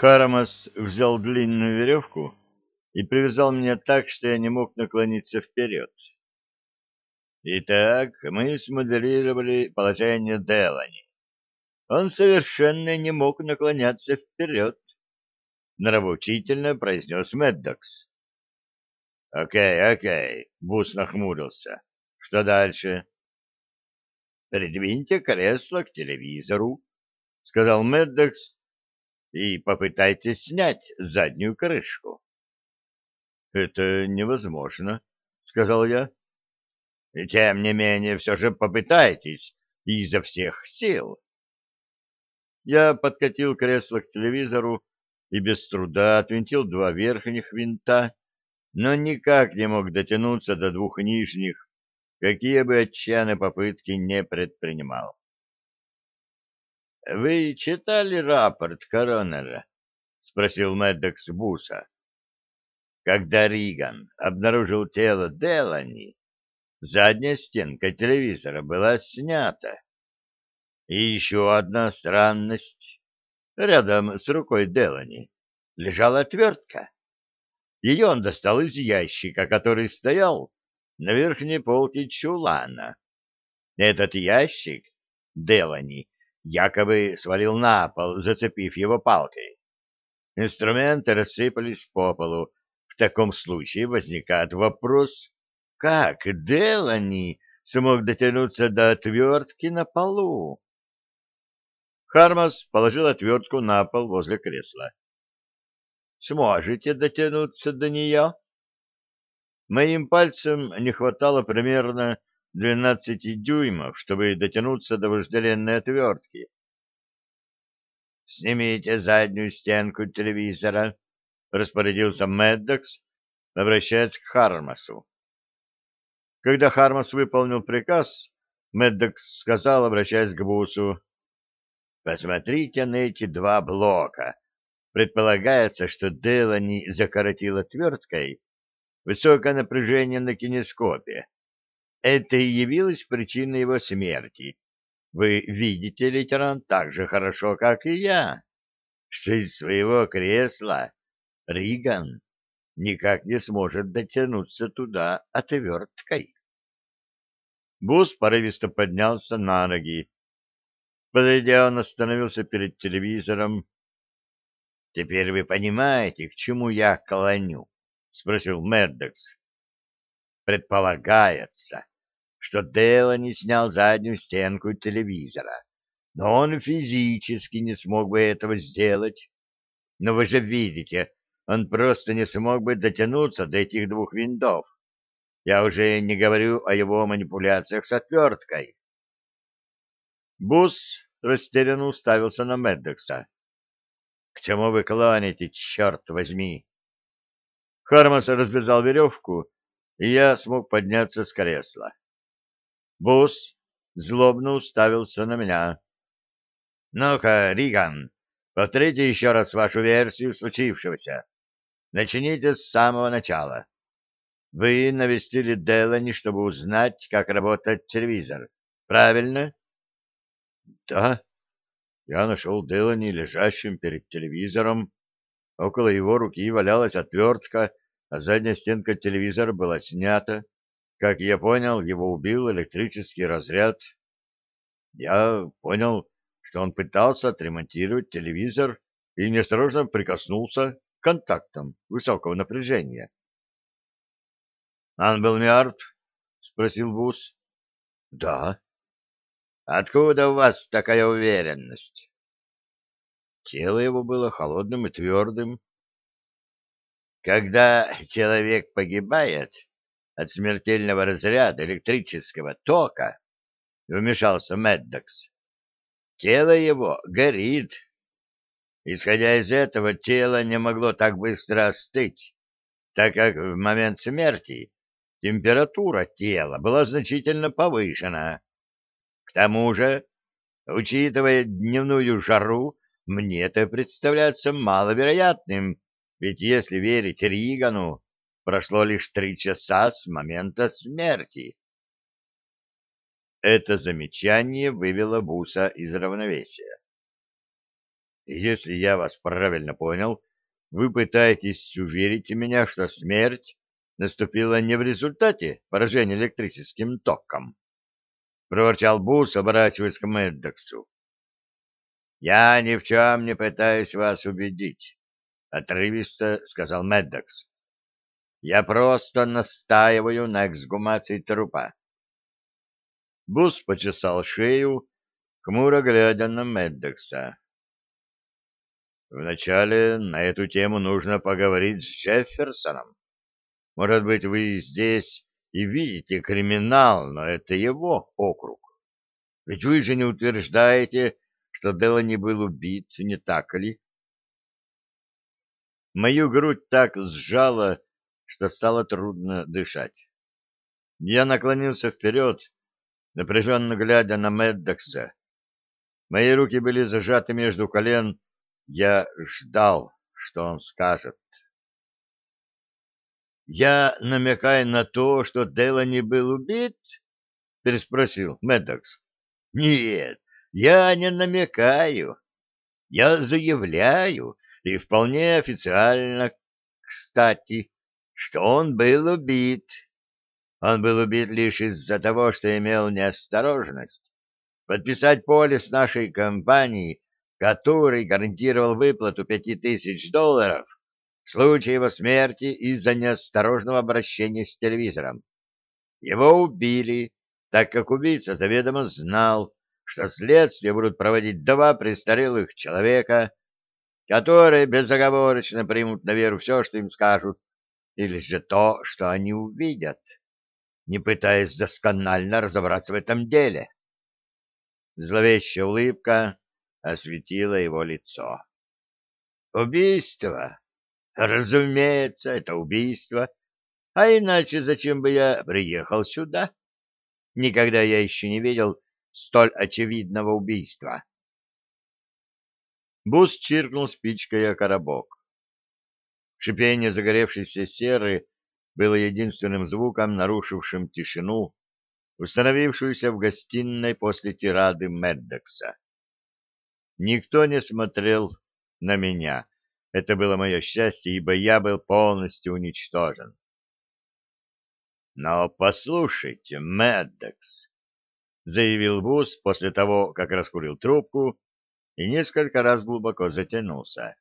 Харамас взял длинную веревку и привязал меня так, что я не мог наклониться вперед. Итак, мы смоделировали положение Делани. Он совершенно не мог наклоняться вперед, — нравоучительно произнес Меддокс. — Окей, окей, — Бус нахмурился. — Что дальше? — Придвиньте кресло к телевизору, — сказал Меддокс, — и попытайтесь снять заднюю крышку. — Это невозможно, — сказал я. — тем не менее, все же попытайтесь изо всех сил. Я подкатил кресло к телевизору и без труда отвинтил два верхних винта, но никак не мог дотянуться до двух нижних, какие бы отчаянные попытки не предпринимал. — Вы читали рапорт коронера? — спросил Мэддокс Буса. Когда Риган обнаружил тело Делани, задняя стенка телевизора была снята. И еще одна странность. Рядом с рукой Делани лежала отвертка. Ее он достал из ящика, который стоял на верхней полке чулана. Этот ящик Делани якобы свалил на пол, зацепив его палкой. Инструменты рассыпались по полу. В таком случае возникает вопрос, как Делани смог дотянуться до отвертки на полу? Хармас положил отвертку на пол возле кресла. «Сможете дотянуться до нее?» Моим пальцам не хватало примерно двенадцати дюймов, чтобы дотянуться до вожделенной отвертки. «Снимите заднюю стенку телевизора», — распорядился Меддокс, обращаясь к Хармасу. Когда Хармас выполнил приказ, Меддокс сказал, обращаясь к Бусу, «Посмотрите на эти два блока. Предполагается, что Делани закоротил отверткой высокое напряжение на кинескопе. Это и явилось причиной его смерти. Вы видите, лейтенант, так же хорошо, как и я, что из своего кресла Риган никак не сможет дотянуться туда отверткой. Бус порывисто поднялся на ноги. Подойдя, он остановился перед телевизором. — Теперь вы понимаете, к чему я клоню? — спросил Меддекс. — Предполагается, что Делани снял заднюю стенку телевизора, но он физически не смог бы этого сделать. Но вы же видите, он просто не смог бы дотянуться до этих двух винтов. Я уже не говорю о его манипуляциях с отверткой. Бус растерянно уставился на Меддекса. — К чему вы клоните, черт возьми? Хармас развязал веревку, и я смог подняться с кресла. Бус злобно уставился на меня. — Ну-ка, Риган, повторите еще раз вашу версию случившегося. Начните с самого начала. Вы навестили Делани, чтобы узнать, как работает телевизор. Правильно? — Да. Я нашел Делани лежащим перед телевизором. Около его руки валялась отвертка, а задняя стенка телевизора была снята. Как я понял, его убил электрический разряд. Я понял, что он пытался отремонтировать телевизор и неосторожно прикоснулся к контактам высокого напряжения. «Он был мертв?» — спросил Бус. «Да». «Откуда у вас такая уверенность?» Тело его было холодным и твердым. Когда человек погибает от смертельного разряда электрического тока, вмешался Меддокс, тело его горит. Исходя из этого, тело не могло так быстро остыть, так как в момент смерти температура тела была значительно повышена. К тому же, учитывая дневную жару, мне это представляется маловероятным, ведь если верить Ригану, прошло лишь три часа с момента смерти. Это замечание вывело Буса из равновесия. Если я вас правильно понял, вы пытаетесь уверить меня, что смерть наступила не в результате поражения электрическим током. Проворчал Бус, оборачиваясь к Мэддоксу. «Я ни в чем не пытаюсь вас убедить», — отрывисто сказал Мэддокс. «Я просто настаиваю на эксгумации трупа». Бус почесал шею, хмуро глядя на Мэддокса. «Вначале на эту тему нужно поговорить с Джефферсоном. Может быть, вы здесь и видите криминал, но это его округ. Ведь вы же не утверждаете, что Делани был убит, не так ли? Мою грудь так сжала, что стало трудно дышать. Я наклонился вперед, напряженно глядя на Меддокса. Мои руки были зажаты между колен. Я ждал, что он скажет. «Я намекаю на то, что Делани был убит?» — переспросил Меддокс. «Нет, я не намекаю. Я заявляю, и вполне официально, кстати, что он был убит. Он был убит лишь из-за того, что имел неосторожность подписать полис нашей компании, который гарантировал выплату пяти тысяч долларов в случае его смерти из-за неосторожного обращения с телевизором. Его убили, так как убийца заведомо знал, что следствие будут проводить два престарелых человека, которые безоговорочно примут на веру все, что им скажут, или же то, что они увидят, не пытаясь досконально разобраться в этом деле. Зловещая улыбка осветила его лицо. Убийство? Разумеется, это убийство. А иначе зачем бы я приехал сюда? Никогда я еще не видел столь очевидного убийства. Бус чиркнул спичкой о коробок. Шипение загоревшейся серы было единственным звуком, нарушившим тишину, установившуюся в гостиной после тирады Меддекса. Никто не смотрел на меня. Это было мое счастье, ибо я был полностью уничтожен. Но послушайте, Меддекс, заявил Бус после того, как раскурил трубку и несколько раз глубоко затянулся.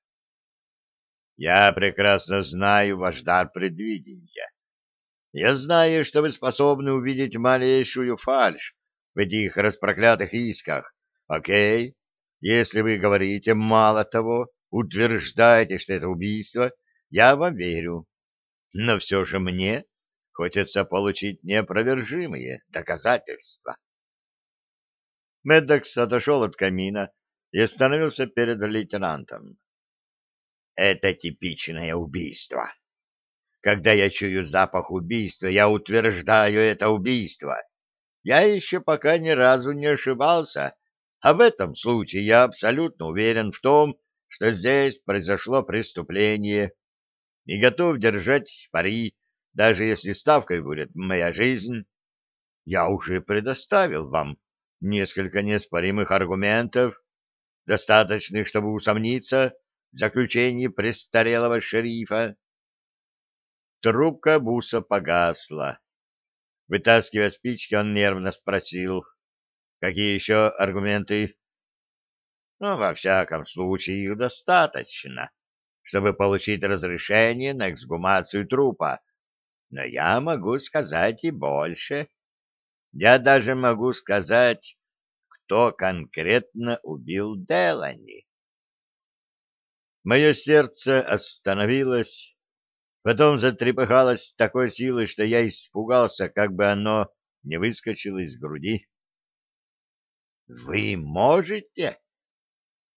«Я прекрасно знаю ваш дар предвидения. Я знаю, что вы способны увидеть малейшую фальшь в этих распроклятых исках. Окей, если вы говорите мало того, утверждаете, что это убийство, я вам верю. Но все же мне хочется получить неопровержимые доказательства. Меддокс отошел от камина и остановился перед лейтенантом. Это типичное убийство. Когда я чую запах убийства, я утверждаю это убийство. Я еще пока ни разу не ошибался, а в этом случае я абсолютно уверен в том, что здесь произошло преступление, и готов держать пари, даже если ставкой будет моя жизнь. Я уже предоставил вам несколько неоспоримых аргументов, достаточных, чтобы усомниться в заключении престарелого шерифа. Трубка буса погасла. Вытаскивая спички, он нервно спросил, какие еще аргументы? Ну, во всяком случае, их достаточно, чтобы получить разрешение на эксгумацию трупа. Но я могу сказать и больше. Я даже могу сказать, кто конкретно убил Делани. Мое сердце остановилось, потом затрепыхалось такой силой, что я испугался, как бы оно не выскочило из груди. «Вы можете?»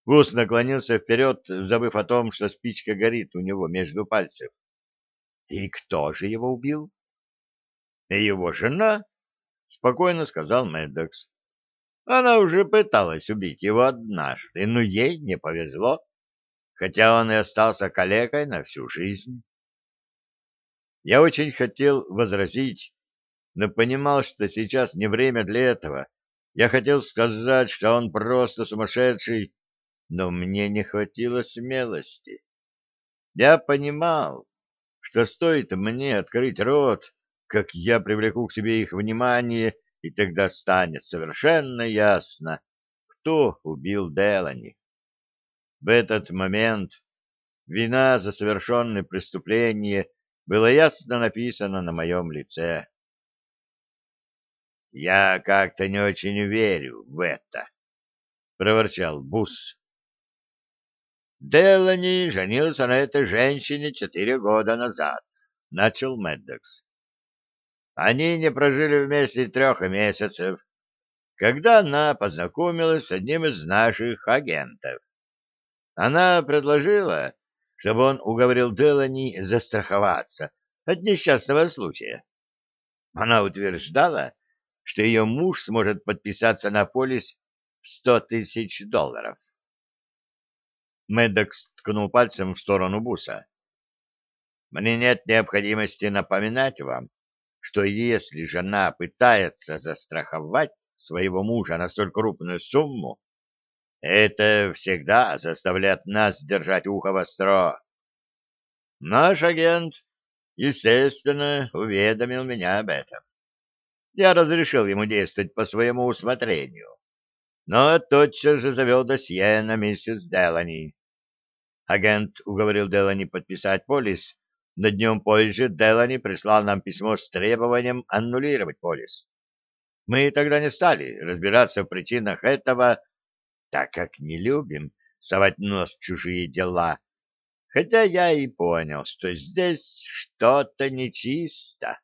Вуз наклонился вперед, забыв о том, что спичка горит у него между пальцев. «И кто же его убил?» «Его жена», — спокойно сказал Мэддокс. Она уже пыталась убить его однажды, но ей не повезло, хотя он и остался калекой на всю жизнь. Я очень хотел возразить, но понимал, что сейчас не время для этого. Я хотел сказать, что он просто сумасшедший, но мне не хватило смелости. Я понимал, что стоит мне открыть рот, как я привлеку к себе их внимание, и тогда станет совершенно ясно, кто убил Делани. В этот момент вина за совершенное преступление была ясно написана на моем лице. «Я как-то не очень верю в это», — проворчал Бус. «Делани женился на этой женщине четыре года назад», — начал Меддокс. «Они не прожили вместе трех месяцев, когда она познакомилась с одним из наших агентов. Она предложила, чтобы он уговорил Делани застраховаться от несчастного случая. Она утверждала, что ее муж сможет подписаться на полис в сто тысяч долларов. Медокс ткнул пальцем в сторону Буса. «Мне нет необходимости напоминать вам, что если жена пытается застраховать своего мужа на столь крупную сумму, это всегда заставляет нас держать ухо востро. Наш агент, естественно, уведомил меня об этом. Я разрешил ему действовать по своему усмотрению, но тотчас же завел досье на миссис Делани. Агент уговорил Делани подписать полис, но днем позже Делани прислал нам письмо с требованием аннулировать полис. Мы тогда не стали разбираться в причинах этого, так как не любим совать нос в чужие дела, хотя я и понял, что здесь что-то нечисто.